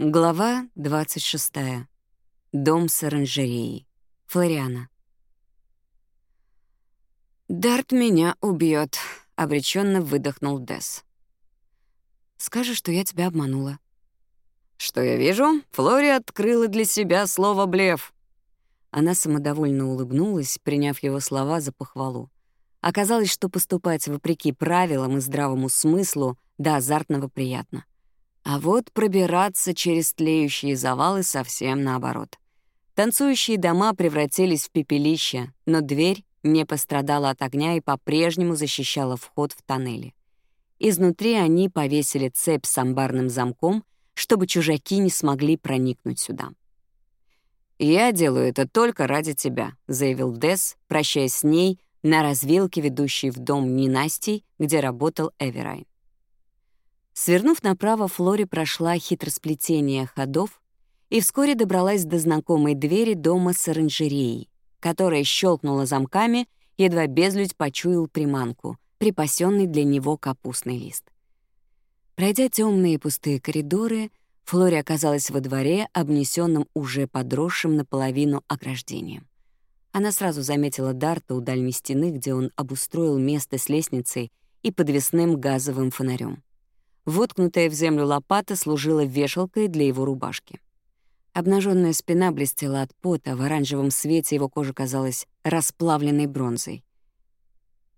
Глава 26. Дом с оранжереей. Флориана. «Дарт меня убьет, обреченно выдохнул Дес. «Скажи, что я тебя обманула». «Что я вижу?» Флори открыла для себя слово «блеф». Она самодовольно улыбнулась, приняв его слова за похвалу. Оказалось, что поступать вопреки правилам и здравому смыслу до азартного приятно — а вот пробираться через тлеющие завалы совсем наоборот. Танцующие дома превратились в пепелище, но дверь не пострадала от огня и по-прежнему защищала вход в тоннели. Изнутри они повесили цепь с амбарным замком, чтобы чужаки не смогли проникнуть сюда. «Я делаю это только ради тебя», — заявил Десс, прощаясь с ней на развилке, ведущей в дом Нинастей, где работал Эверайн. Свернув направо, Флори прошла хитросплетение ходов и вскоре добралась до знакомой двери дома с оранжереей, которая щелкнула замками, едва безлюдь почуял приманку, припасенный для него капустный лист. Пройдя темные пустые коридоры, Флори оказалась во дворе, обнесенном уже подросшим наполовину ограждением. Она сразу заметила Дарта у дальней стены, где он обустроил место с лестницей и подвесным газовым фонарем. Воткнутая в землю лопата служила вешалкой для его рубашки. Обнаженная спина блестела от пота, в оранжевом свете его кожа казалась расплавленной бронзой.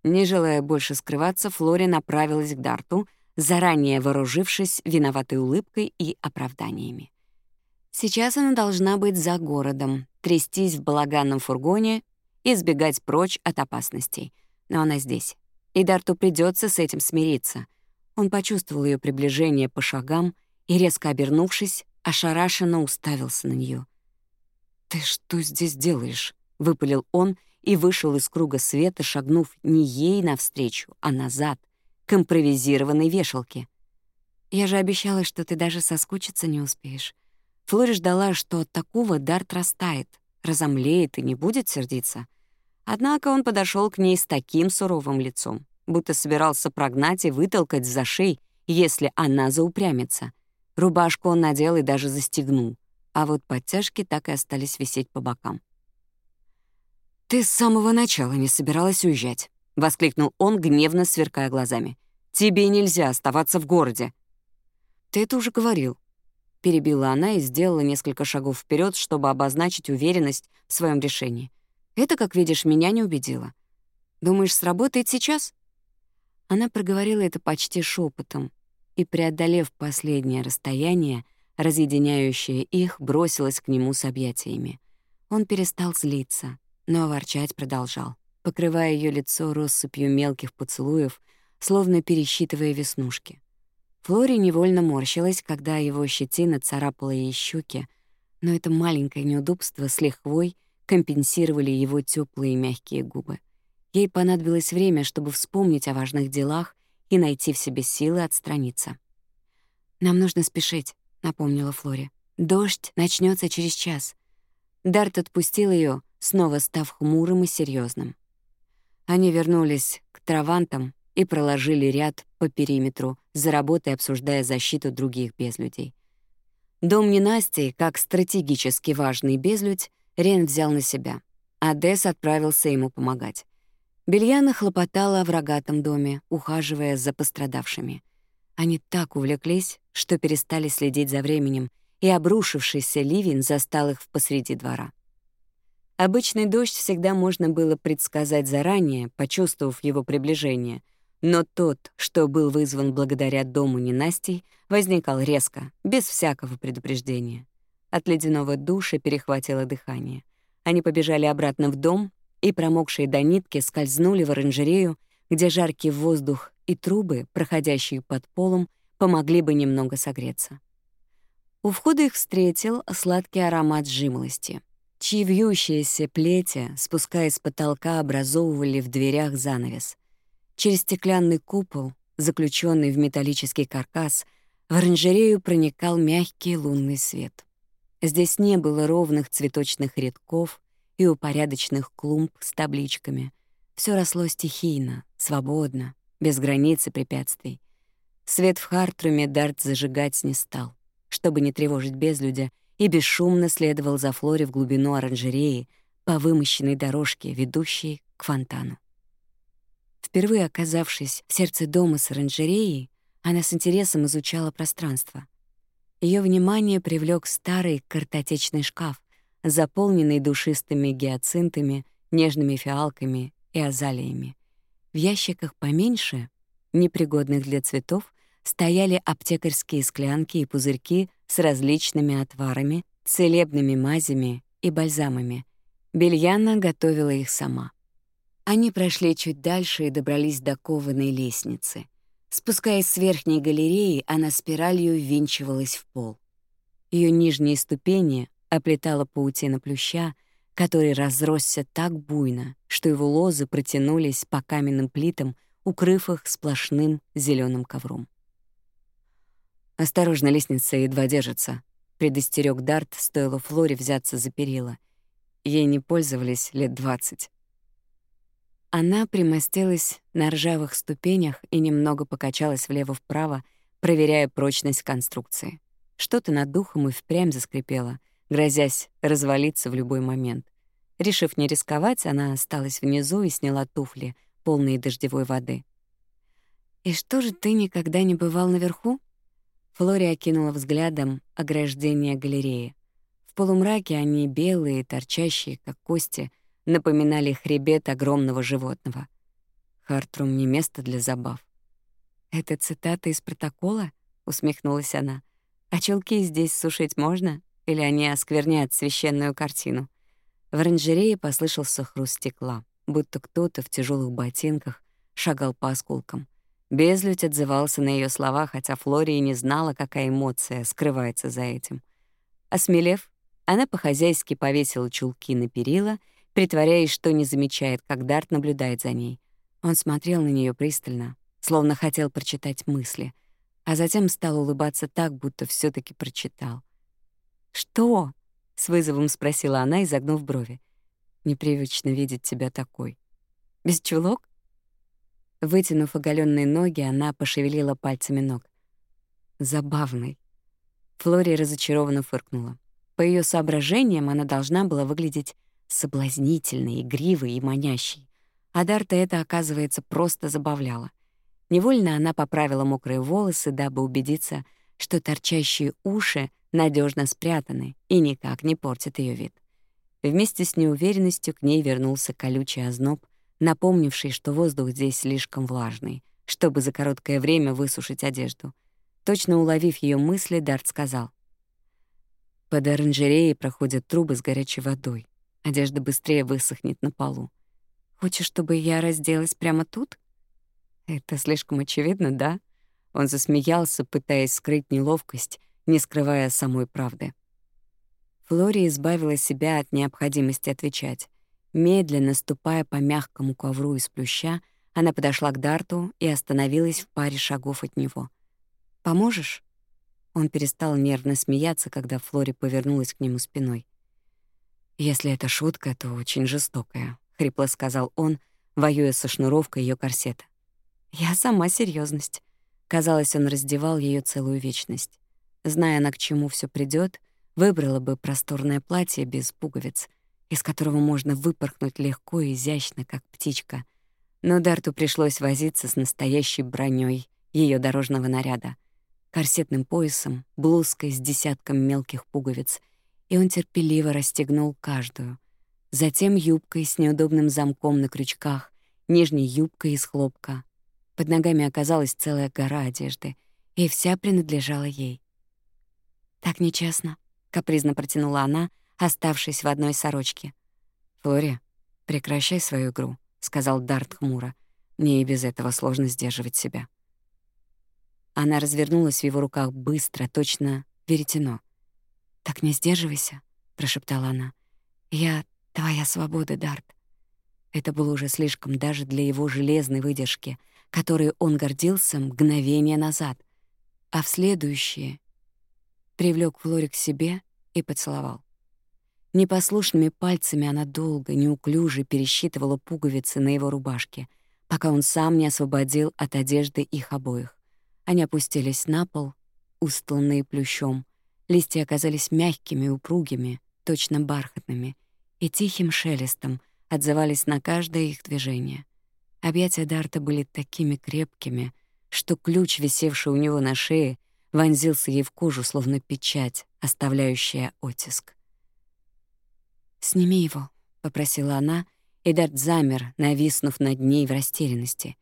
Не желая больше скрываться, Флори направилась к Дарту, заранее вооружившись виноватой улыбкой и оправданиями. Сейчас она должна быть за городом, трястись в балаганном фургоне и сбегать прочь от опасностей. Но она здесь, и Дарту придется с этим смириться — он почувствовал ее приближение по шагам и, резко обернувшись, ошарашенно уставился на нее. «Ты что здесь делаешь?» — выпалил он и вышел из круга света, шагнув не ей навстречу, а назад, к импровизированной вешалке. «Я же обещала, что ты даже соскучиться не успеешь». Флори ждала, что от такого Дарт растает, разомлеет и не будет сердиться. Однако он подошел к ней с таким суровым лицом, будто собирался прогнать и вытолкать за шеи, если она заупрямится. Рубашку он надел и даже застегнул, а вот подтяжки так и остались висеть по бокам. «Ты с самого начала не собиралась уезжать», — воскликнул он, гневно сверкая глазами. «Тебе нельзя оставаться в городе». «Ты это уже говорил», — перебила она и сделала несколько шагов вперед, чтобы обозначить уверенность в своем решении. «Это, как видишь, меня не убедило. Думаешь, сработает сейчас?» Она проговорила это почти шепотом и, преодолев последнее расстояние, разъединяющее их, бросилась к нему с объятиями. Он перестал злиться, но ворчать продолжал, покрывая ее лицо россыпью мелких поцелуев, словно пересчитывая веснушки. Флори невольно морщилась, когда его щетина царапала ей щеки, но это маленькое неудобство с лихвой компенсировали его теплые мягкие губы. Ей понадобилось время, чтобы вспомнить о важных делах и найти в себе силы отстраниться. «Нам нужно спешить», — напомнила Флори. «Дождь начнется через час». Дарт отпустил ее, снова став хмурым и серьезным. Они вернулись к травантам и проложили ряд по периметру, за работой обсуждая защиту других безлюдей. Дом ненастей, как стратегически важный безлюдь, Рен взял на себя, а Десс отправился ему помогать. Бельяна хлопотала в рогатом доме, ухаживая за пострадавшими. Они так увлеклись, что перестали следить за временем, и обрушившийся ливень застал их в посреди двора. Обычный дождь всегда можно было предсказать заранее, почувствовав его приближение, но тот, что был вызван благодаря дому ненастей, возникал резко, без всякого предупреждения. От ледяного душа перехватило дыхание. Они побежали обратно в дом, и промокшие до нитки скользнули в оранжерею, где жаркий воздух и трубы, проходящие под полом, помогли бы немного согреться. У входа их встретил сладкий аромат жимолости, чьи вьющиеся плети, спускаясь с потолка, образовывали в дверях занавес. Через стеклянный купол, заключенный в металлический каркас, в оранжерею проникал мягкий лунный свет. Здесь не было ровных цветочных рядков, и у порядочных клумб с табличками. Все росло стихийно, свободно, без границ и препятствий. Свет в Хартруме Дарт зажигать не стал, чтобы не тревожить безлюдя, и бесшумно следовал за Флори в глубину оранжереи по вымощенной дорожке, ведущей к фонтану. Впервые оказавшись в сердце дома с оранжереей, она с интересом изучала пространство. Ее внимание привлек старый картотечный шкаф, заполненный душистыми гиацинтами, нежными фиалками и азалиями. В ящиках поменьше, непригодных для цветов, стояли аптекарские склянки и пузырьки с различными отварами, целебными мазями и бальзамами. Бельяна готовила их сама. Они прошли чуть дальше и добрались до кованой лестницы. Спускаясь с верхней галереи, она спиралью ввинчивалась в пол. Ее нижние ступени оплетала паутина плюща, который разросся так буйно, что его лозы протянулись по каменным плитам, укрыв их сплошным зеленым ковром. «Осторожно, лестница едва держится», — предостерег Дарт, стоило Флоре взяться за перила. Ей не пользовались лет двадцать. Она примостилась на ржавых ступенях и немного покачалась влево-вправо, проверяя прочность конструкции. Что-то над духом и впрямь заскрипело — грозясь развалиться в любой момент. Решив не рисковать, она осталась внизу и сняла туфли, полные дождевой воды. «И что же ты никогда не бывал наверху?» Флори окинула взглядом ограждение галереи. В полумраке они белые, торчащие, как кости, напоминали хребет огромного животного. Хартрум не место для забав. «Это цитата из протокола?» — усмехнулась она. «А чулки здесь сушить можно?» или они оскверняют священную картину. В оранжерее послышался хруст стекла, будто кто-то в тяжелых ботинках шагал по осколкам. Безлюдь отзывался на ее слова, хотя Флория не знала, какая эмоция скрывается за этим. Осмелев, она по-хозяйски повесила чулки на перила, притворяясь, что не замечает, как Дарт наблюдает за ней. Он смотрел на нее пристально, словно хотел прочитать мысли, а затем стал улыбаться так, будто все таки прочитал. «Что?» — с вызовом спросила она, изогнув брови. «Непривычно видеть тебя такой. Без чулок?» Вытянув оголенные ноги, она пошевелила пальцами ног. «Забавный». Флори разочарованно фыркнула. По ее соображениям, она должна была выглядеть соблазнительной, игривой и манящей. А Дарта это, оказывается, просто забавляло. Невольно она поправила мокрые волосы, дабы убедиться, что торчащие уши надежно спрятаны, и никак не портят ее вид. Вместе с неуверенностью к ней вернулся колючий озноб, напомнивший, что воздух здесь слишком влажный, чтобы за короткое время высушить одежду. Точно уловив ее мысли, Дарт сказал. «Под оранжереей проходят трубы с горячей водой. Одежда быстрее высохнет на полу. Хочешь, чтобы я разделась прямо тут?» «Это слишком очевидно, да?» Он засмеялся, пытаясь скрыть неловкость, не скрывая самой правды. Флори избавила себя от необходимости отвечать. Медленно ступая по мягкому ковру из плюща, она подошла к Дарту и остановилась в паре шагов от него. «Поможешь?» Он перестал нервно смеяться, когда Флори повернулась к нему спиной. «Если это шутка, то очень жестокая», — хрипло сказал он, воюя со шнуровкой ее корсета. «Я сама серьезность. Казалось, он раздевал ее целую вечность зная, на к чему все придет, выбрала бы просторное платье без пуговиц, из которого можно выпорхнуть легко и изящно, как птичка. Но Дарту пришлось возиться с настоящей броней ее дорожного наряда, корсетным поясом, блузкой с десятком мелких пуговиц, и он терпеливо расстегнул каждую. Затем юбкой с неудобным замком на крючках, нижней юбкой из хлопка. Под ногами оказалась целая гора одежды, и вся принадлежала ей. Так нечестно», — капризно протянула она, оставшись в одной сорочке. «Флори, прекращай свою игру», — сказал Дарт хмуро. «Мне и без этого сложно сдерживать себя». Она развернулась в его руках быстро, точно веретено. «Так не сдерживайся», — прошептала она. «Я твоя свобода, Дарт». Это было уже слишком даже для его железной выдержки, которой он гордился мгновение назад. А в следующее привлёк Флори к себе и поцеловал. Непослушными пальцами она долго, неуклюже пересчитывала пуговицы на его рубашке, пока он сам не освободил от одежды их обоих. Они опустились на пол, устланные плющом. Листья оказались мягкими, упругими, точно бархатными, и тихим шелестом отзывались на каждое их движение. Объятия Дарта были такими крепкими, что ключ, висевший у него на шее, — вонзился ей в кожу, словно печать, оставляющая оттиск. «Сними его», — попросила она, и Дарт замер, нависнув над ней в растерянности.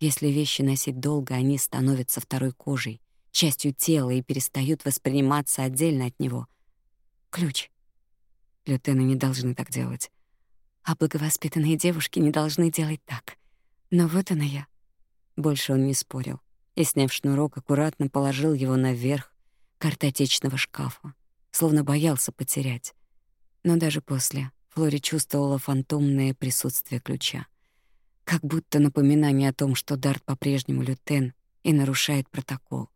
Если вещи носить долго, они становятся второй кожей, частью тела и перестают восприниматься отдельно от него. Ключ. Лютены не должны так делать. А благовоспитанные девушки не должны делать так. Но вот она я. Больше он не спорил и, сняв шнурок, аккуратно положил его наверх картотечного шкафа, словно боялся потерять. Но даже после Флори чувствовала фантомное присутствие ключа. Как будто напоминание о том, что Дарт по-прежнему лютен и нарушает протокол.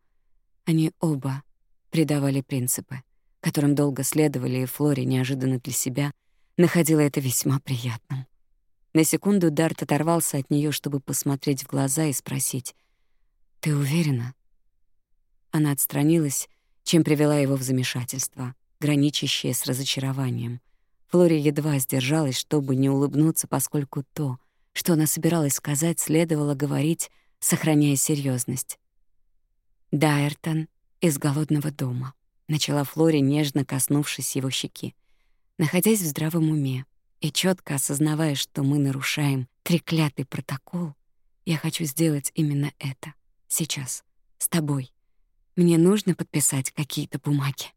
Они оба предавали принципы, которым долго следовали, и Флори неожиданно для себя находила это весьма приятным. На секунду Дарт оторвался от нее, чтобы посмотреть в глаза и спросить — «Ты уверена?» Она отстранилась, чем привела его в замешательство, граничащее с разочарованием. Флори едва сдержалась, чтобы не улыбнуться, поскольку то, что она собиралась сказать, следовало говорить, сохраняя серьезность. «Дайертон из голодного дома», — начала Флори, нежно коснувшись его щеки. Находясь в здравом уме и четко осознавая, что мы нарушаем треклятый протокол, я хочу сделать именно это. Сейчас. С тобой. Мне нужно подписать какие-то бумаги».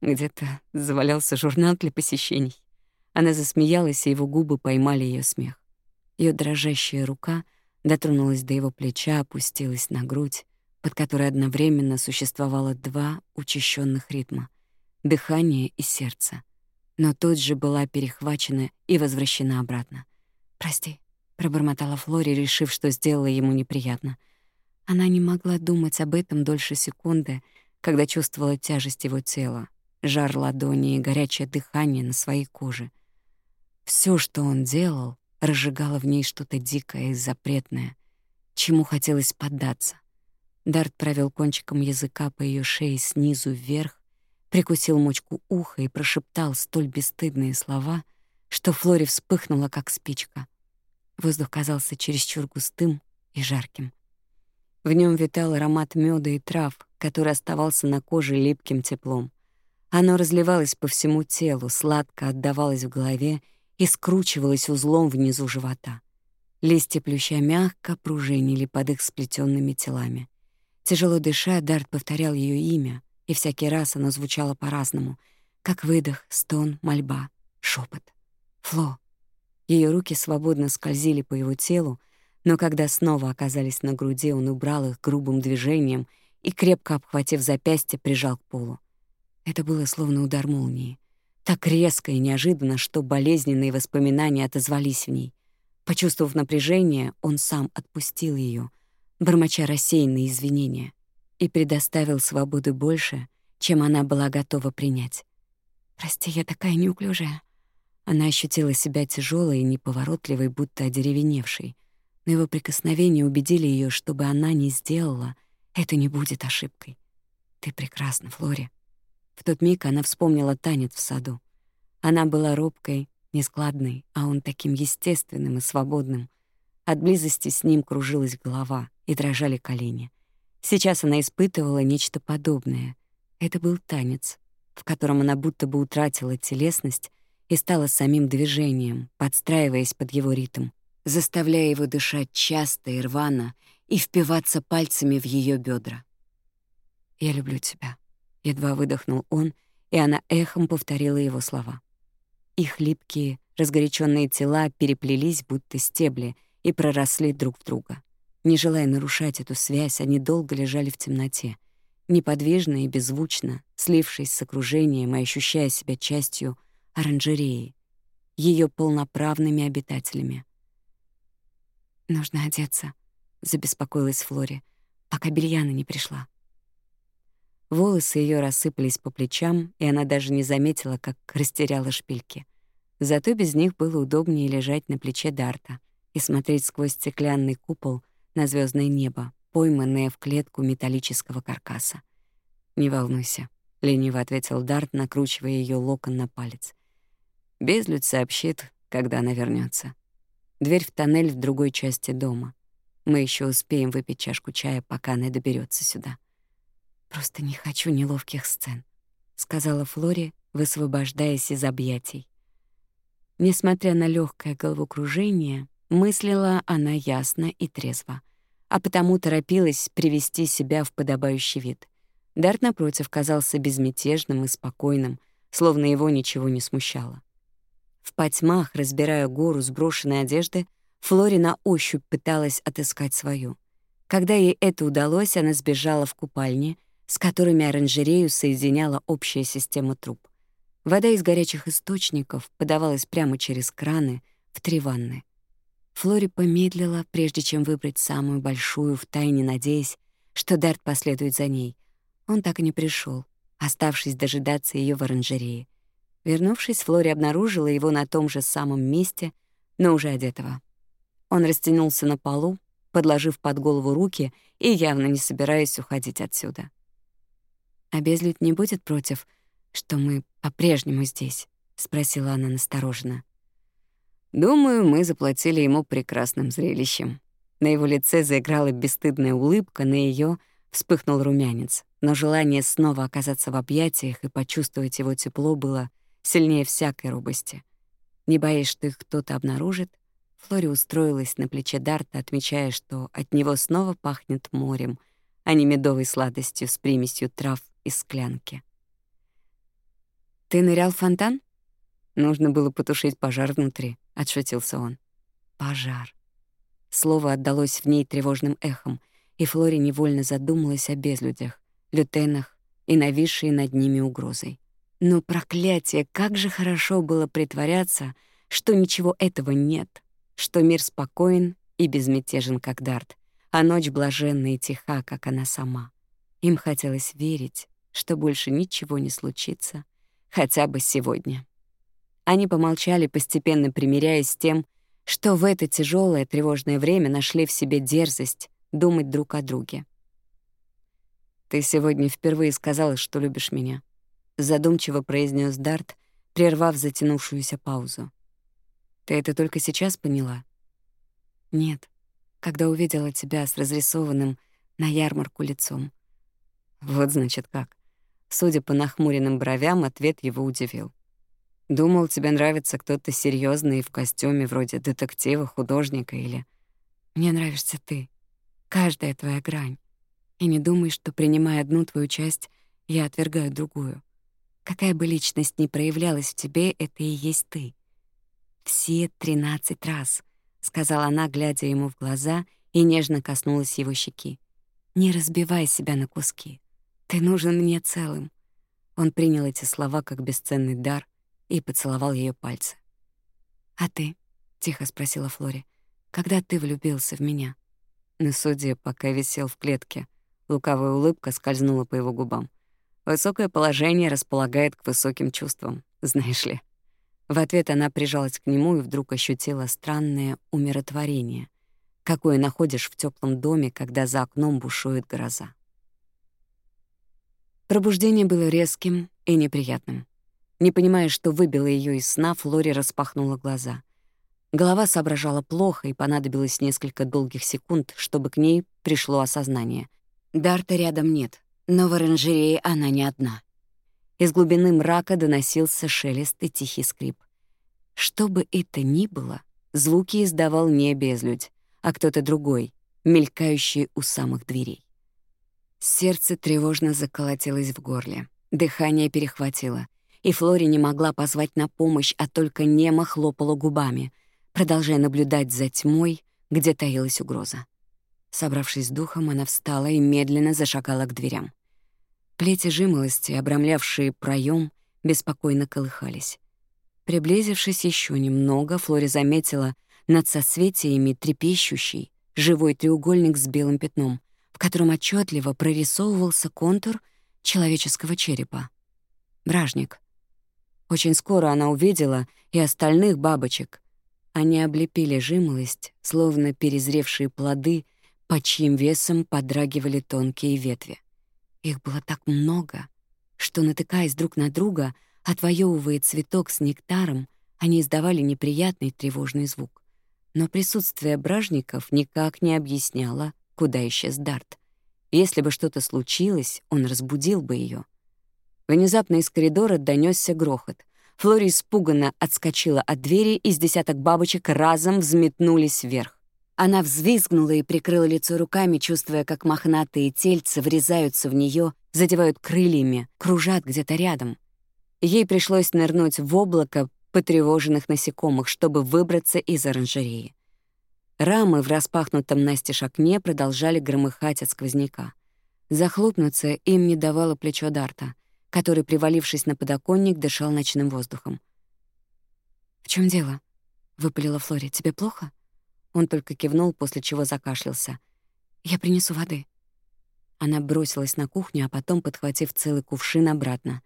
Где-то завалялся журнал для посещений. Она засмеялась, и его губы поймали ее смех. Ее дрожащая рука дотронулась до его плеча, опустилась на грудь, под которой одновременно существовало два учащенных ритма — дыхание и сердце. Но тут же была перехвачена и возвращена обратно. «Прости», — пробормотала Флори, решив, что сделала ему неприятно — она не могла думать об этом дольше секунды, когда чувствовала тяжесть его тела, жар ладони и горячее дыхание на своей коже. Все, что он делал, разжигало в ней что-то дикое и запретное, чему хотелось поддаться. Дарт провел кончиком языка по ее шее снизу вверх, прикусил мочку уха и прошептал столь бесстыдные слова, что Флори вспыхнула, как спичка. Воздух казался чересчур густым и жарким. В нем витал аромат меда и трав, который оставался на коже липким теплом. Оно разливалось по всему телу, сладко отдавалось в голове и скручивалось узлом внизу живота. Листья плюща мягко пружинили под их сплетенными телами. Тяжело дыша, Дарт повторял ее имя, и всякий раз оно звучало по-разному, как выдох, стон, мольба, шепот. «Фло». Ее руки свободно скользили по его телу, но когда снова оказались на груди, он убрал их грубым движением и, крепко обхватив запястье, прижал к полу. Это было словно удар молнии. Так резко и неожиданно, что болезненные воспоминания отозвались в ней. Почувствовав напряжение, он сам отпустил ее, бормоча рассеянные извинения, и предоставил свободы больше, чем она была готова принять. «Прости, я такая неуклюжая». Она ощутила себя тяжелой и неповоротливой, будто одеревеневшей — но его прикосновения убедили ее, чтобы она не сделала, это не будет ошибкой. «Ты прекрасна, Флори». В тот миг она вспомнила танец в саду. Она была робкой, нескладной, а он таким естественным и свободным. От близости с ним кружилась голова и дрожали колени. Сейчас она испытывала нечто подобное. Это был танец, в котором она будто бы утратила телесность и стала самим движением, подстраиваясь под его ритм заставляя его дышать часто и рвано и впиваться пальцами в ее бедра. «Я люблю тебя», — едва выдохнул он, и она эхом повторила его слова. Их липкие, разгоряченные тела переплелись, будто стебли, и проросли друг в друга. Не желая нарушать эту связь, они долго лежали в темноте, неподвижно и беззвучно, слившись с окружением и ощущая себя частью оранжереи, ее полноправными обитателями. «Нужно одеться», — забеспокоилась Флори, пока Бельяна не пришла. Волосы ее рассыпались по плечам, и она даже не заметила, как растеряла шпильки. Зато без них было удобнее лежать на плече Дарта и смотреть сквозь стеклянный купол на звездное небо, пойманное в клетку металлического каркаса. «Не волнуйся», — лениво ответил Дарт, накручивая ее локон на палец. «Безлюдь сообщит, когда она вернется. Дверь в тоннель в другой части дома. Мы еще успеем выпить чашку чая, пока она доберется сюда. Просто не хочу неловких сцен, сказала Флори, высвобождаясь из объятий. Несмотря на легкое головокружение, мыслила она ясно и трезво, а потому торопилась привести себя в подобающий вид. Дарт напротив казался безмятежным и спокойным, словно его ничего не смущало. В потьмах, разбирая гору сброшенной одежды, Флори на ощупь пыталась отыскать свою. Когда ей это удалось, она сбежала в купальни, с которыми оранжерею соединяла общая система труб. Вода из горячих источников подавалась прямо через краны в три ванны. Флори помедлила, прежде чем выбрать самую большую, втайне надеясь, что Дарт последует за ней. Он так и не пришел, оставшись дожидаться ее в оранжерее. Вернувшись, Флори обнаружила его на том же самом месте, но уже одетого. Он растянулся на полу, подложив под голову руки и явно не собираясь уходить отсюда. «А безлюд не будет против, что мы по-прежнему здесь?» — спросила она настороженно. «Думаю, мы заплатили ему прекрасным зрелищем». На его лице заиграла бесстыдная улыбка, на ее вспыхнул румянец, но желание снова оказаться в объятиях и почувствовать его тепло было сильнее всякой робости. Не боясь, что их кто-то обнаружит, Флори устроилась на плече Дарта, отмечая, что от него снова пахнет морем, а не медовой сладостью с примесью трав и склянки. «Ты нырял в фонтан?» «Нужно было потушить пожар внутри», — отшутился он. «Пожар». Слово отдалось в ней тревожным эхом, и Флори невольно задумалась о безлюдях, лютенах и нависшей над ними угрозой. Но проклятие, как же хорошо было притворяться, что ничего этого нет, что мир спокоен и безмятежен, как Дарт, а ночь блаженна и тиха, как она сама. Им хотелось верить, что больше ничего не случится, хотя бы сегодня. Они помолчали, постепенно примиряясь с тем, что в это тяжелое тревожное время нашли в себе дерзость думать друг о друге. «Ты сегодня впервые сказала, что любишь меня», задумчиво произнес Дарт, прервав затянувшуюся паузу. «Ты это только сейчас поняла?» «Нет, когда увидела тебя с разрисованным на ярмарку лицом». «Вот значит как». Судя по нахмуренным бровям, ответ его удивил. «Думал, тебе нравится кто-то серьезный и в костюме вроде детектива, художника или...» «Мне нравишься ты. Каждая твоя грань. И не думай, что, принимая одну твою часть, я отвергаю другую». Какая бы личность ни проявлялась в тебе, это и есть ты. «Все тринадцать раз», — сказала она, глядя ему в глаза, и нежно коснулась его щеки. «Не разбивай себя на куски. Ты нужен мне целым». Он принял эти слова как бесценный дар и поцеловал ее пальцы. «А ты?» — тихо спросила Флори. «Когда ты влюбился в меня?» На суде, пока висел в клетке. Лукавая улыбка скользнула по его губам. Высокое положение располагает к высоким чувствам, знаешь ли. В ответ она прижалась к нему и вдруг ощутила странное умиротворение, какое находишь в теплом доме, когда за окном бушует гроза. Пробуждение было резким и неприятным. Не понимая, что выбило ее из сна, Флори распахнула глаза. Голова соображала плохо, и понадобилось несколько долгих секунд, чтобы к ней пришло осознание. Дарта рядом нет — но в оранжерее она не одна. Из глубины мрака доносился шелест и тихий скрип. Что бы это ни было, звуки издавал не безлюдь, а кто-то другой, мелькающий у самых дверей. Сердце тревожно заколотилось в горле, дыхание перехватило, и Флори не могла позвать на помощь, а только немо хлопала губами, продолжая наблюдать за тьмой, где таилась угроза. Собравшись с духом, она встала и медленно зашагала к дверям. Плети жимолости, обрамлявшие проем, беспокойно колыхались. Приблизившись еще немного, Флори заметила над соцветиями трепещущий, живой треугольник с белым пятном, в котором отчетливо прорисовывался контур человеческого черепа. Бражник. Очень скоро она увидела и остальных бабочек. Они облепили жимолость, словно перезревшие плоды, под чьим весом подрагивали тонкие ветви. Их было так много, что, натыкаясь друг на друга, отвоевывая цветок с нектаром, они издавали неприятный тревожный звук. Но присутствие бражников никак не объясняло, куда исчез Дарт. Если бы что-то случилось, он разбудил бы ее. Внезапно из коридора донесся грохот. Флори испуганно отскочила от двери, и с десяток бабочек разом взметнулись вверх. Она взвизгнула и прикрыла лицо руками, чувствуя, как мохнатые тельцы врезаются в нее, задевают крыльями, кружат где-то рядом. Ей пришлось нырнуть в облако потревоженных насекомых, чтобы выбраться из оранжереи. Рамы в распахнутом настежь окне продолжали громыхать от сквозняка. Захлопнуться им не давало плечо Дарта, который, привалившись на подоконник, дышал ночным воздухом. «В чем дело?» — выпалила Флори. «Тебе плохо?» Он только кивнул, после чего закашлялся. «Я принесу воды». Она бросилась на кухню, а потом, подхватив целый кувшин, обратно.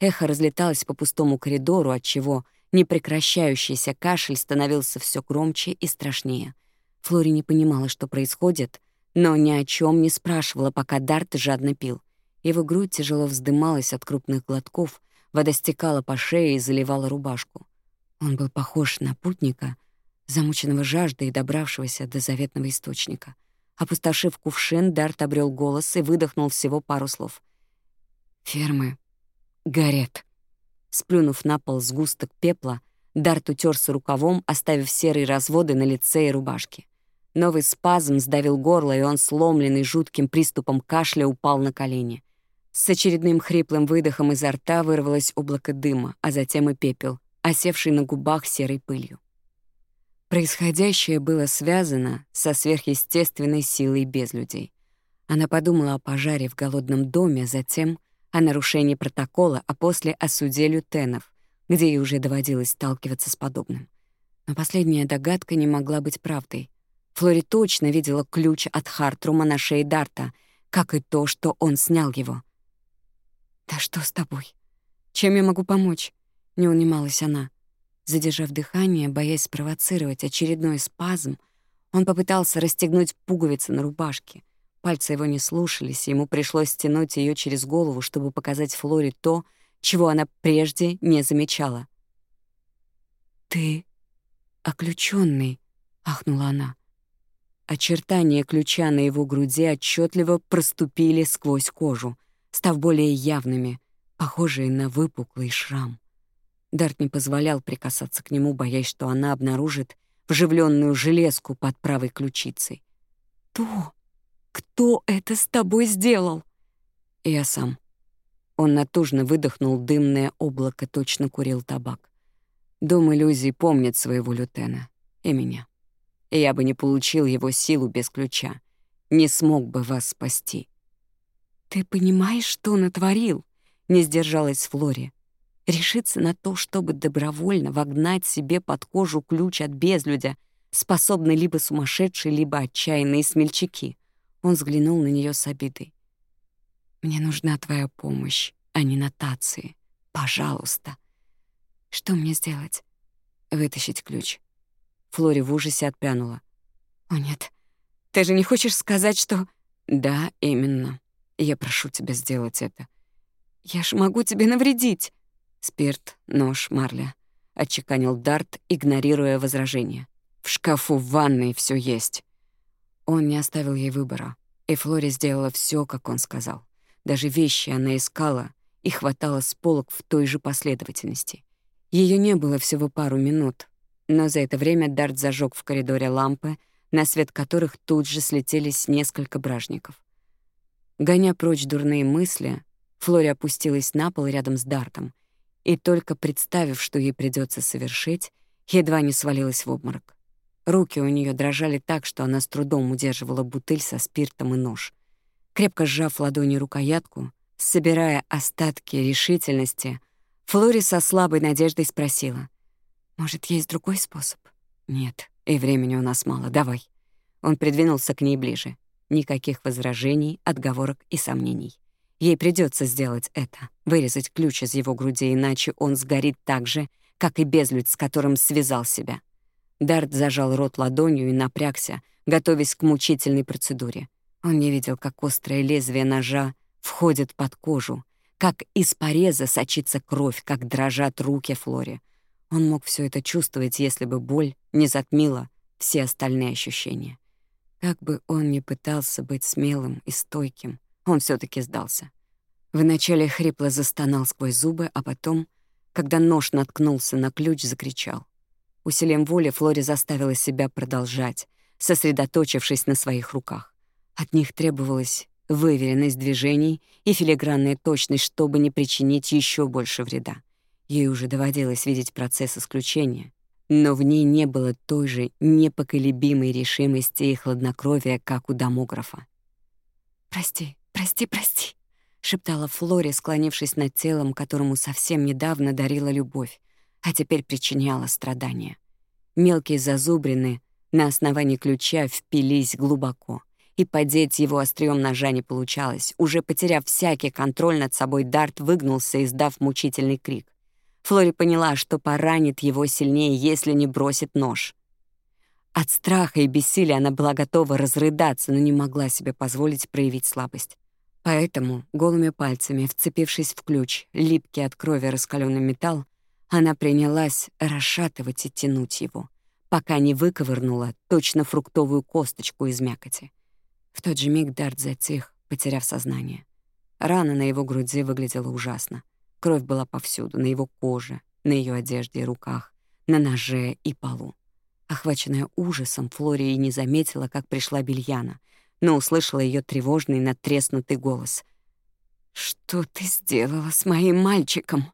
Эхо разлеталось по пустому коридору, отчего непрекращающийся кашель становился все громче и страшнее. Флори не понимала, что происходит, но ни о чем не спрашивала, пока Дарт жадно пил. Его грудь тяжело вздымалась от крупных глотков, вода стекала по шее и заливала рубашку. Он был похож на путника — замученного жаждой и добравшегося до заветного источника. Опустошив кувшин, Дарт обрел голос и выдохнул всего пару слов. «Фермы. Горят». Сплюнув на пол сгусток пепла, Дарт утерся рукавом, оставив серые разводы на лице и рубашке. Новый спазм сдавил горло, и он, сломленный жутким приступом кашля, упал на колени. С очередным хриплым выдохом изо рта вырвалось облако дыма, а затем и пепел, осевший на губах серой пылью. Происходящее было связано со сверхъестественной силой без людей. Она подумала о пожаре в голодном доме, затем о нарушении протокола, а после о суде лютенов, где ей уже доводилось сталкиваться с подобным. Но последняя догадка не могла быть правдой. Флори точно видела ключ от Хартрума на шее Дарта, как и то, что он снял его. «Да что с тобой? Чем я могу помочь?» — не унималась она. Задержав дыхание, боясь спровоцировать очередной спазм, он попытался расстегнуть пуговицы на рубашке. Пальцы его не слушались, ему пришлось стянуть ее через голову, чтобы показать Флоре то, чего она прежде не замечала. «Ты оключённый», — ахнула она. Очертания ключа на его груди отчетливо проступили сквозь кожу, став более явными, похожие на выпуклый шрам. Дарт не позволял прикасаться к нему, боясь, что она обнаружит вживленную железку под правой ключицей. «Кто? Кто это с тобой сделал?» «Я сам». Он натужно выдохнул дымное облако, точно курил табак. Дом иллюзий помнит своего лютена. И меня. И я бы не получил его силу без ключа. Не смог бы вас спасти. «Ты понимаешь, что натворил?» — не сдержалась Флори решиться на то, чтобы добровольно вогнать себе под кожу ключ от безлюдя, способны либо сумасшедшие, либо отчаянные смельчаки. Он взглянул на нее с обидой. «Мне нужна твоя помощь, а не нотации. Пожалуйста». «Что мне сделать?» «Вытащить ключ». Флори в ужасе отпрянула. «О нет, ты же не хочешь сказать, что...» «Да, именно. Я прошу тебя сделать это». «Я ж могу тебе навредить». Спирт, нож, марля. Отчеканил Дарт, игнорируя возражение. В шкафу в ванной все есть. Он не оставил ей выбора. И Флори сделала все, как он сказал. Даже вещи она искала и хватала с полок в той же последовательности. Ее не было всего пару минут, но за это время Дарт зажег в коридоре лампы, на свет которых тут же слетелись несколько бражников. Гоня прочь дурные мысли, Флори опустилась на пол рядом с Дартом, и только представив, что ей придется совершить, едва не свалилась в обморок. Руки у нее дрожали так, что она с трудом удерживала бутыль со спиртом и нож. Крепко сжав ладони рукоятку, собирая остатки решительности, Флори со слабой надеждой спросила. «Может, есть другой способ?» «Нет, и времени у нас мало, давай». Он придвинулся к ней ближе. Никаких возражений, отговорок и сомнений. Ей придется сделать это, вырезать ключ из его груди, иначе он сгорит так же, как и безлюдь, с которым связал себя. Дарт зажал рот ладонью и напрягся, готовясь к мучительной процедуре. Он не видел, как острое лезвие ножа входит под кожу, как из пореза сочится кровь, как дрожат руки Флори. Он мог все это чувствовать, если бы боль не затмила все остальные ощущения. Как бы он ни пытался быть смелым и стойким, он все таки сдался. Вначале хрипло застонал сквозь зубы, а потом, когда нож наткнулся на ключ, закричал. Усилием воли Флори заставила себя продолжать, сосредоточившись на своих руках. От них требовалась выверенность движений и филигранная точность, чтобы не причинить еще больше вреда. Ей уже доводилось видеть процесс исключения, но в ней не было той же непоколебимой решимости и хладнокровия, как у домографа. «Прости», «Прости, прости», — шептала Флори, склонившись над телом, которому совсем недавно дарила любовь, а теперь причиняла страдания. Мелкие зазубрины на основании ключа впились глубоко, и подеть его острием ножа не получалось. Уже потеряв всякий контроль над собой, Дарт выгнулся, издав мучительный крик. Флори поняла, что поранит его сильнее, если не бросит нож. От страха и бессилия она была готова разрыдаться, но не могла себе позволить проявить слабость. Поэтому, голыми пальцами, вцепившись в ключ, липкий от крови раскаленный металл, она принялась расшатывать и тянуть его, пока не выковырнула точно фруктовую косточку из мякоти. В тот же миг Дарт затих, потеряв сознание. Рана на его груди выглядела ужасно. Кровь была повсюду, на его коже, на ее одежде и руках, на ноже и полу. Охваченная ужасом, Флория не заметила, как пришла Бельяна, но услышала ее тревожный надтреснутый голос. «Что ты сделала с моим мальчиком?»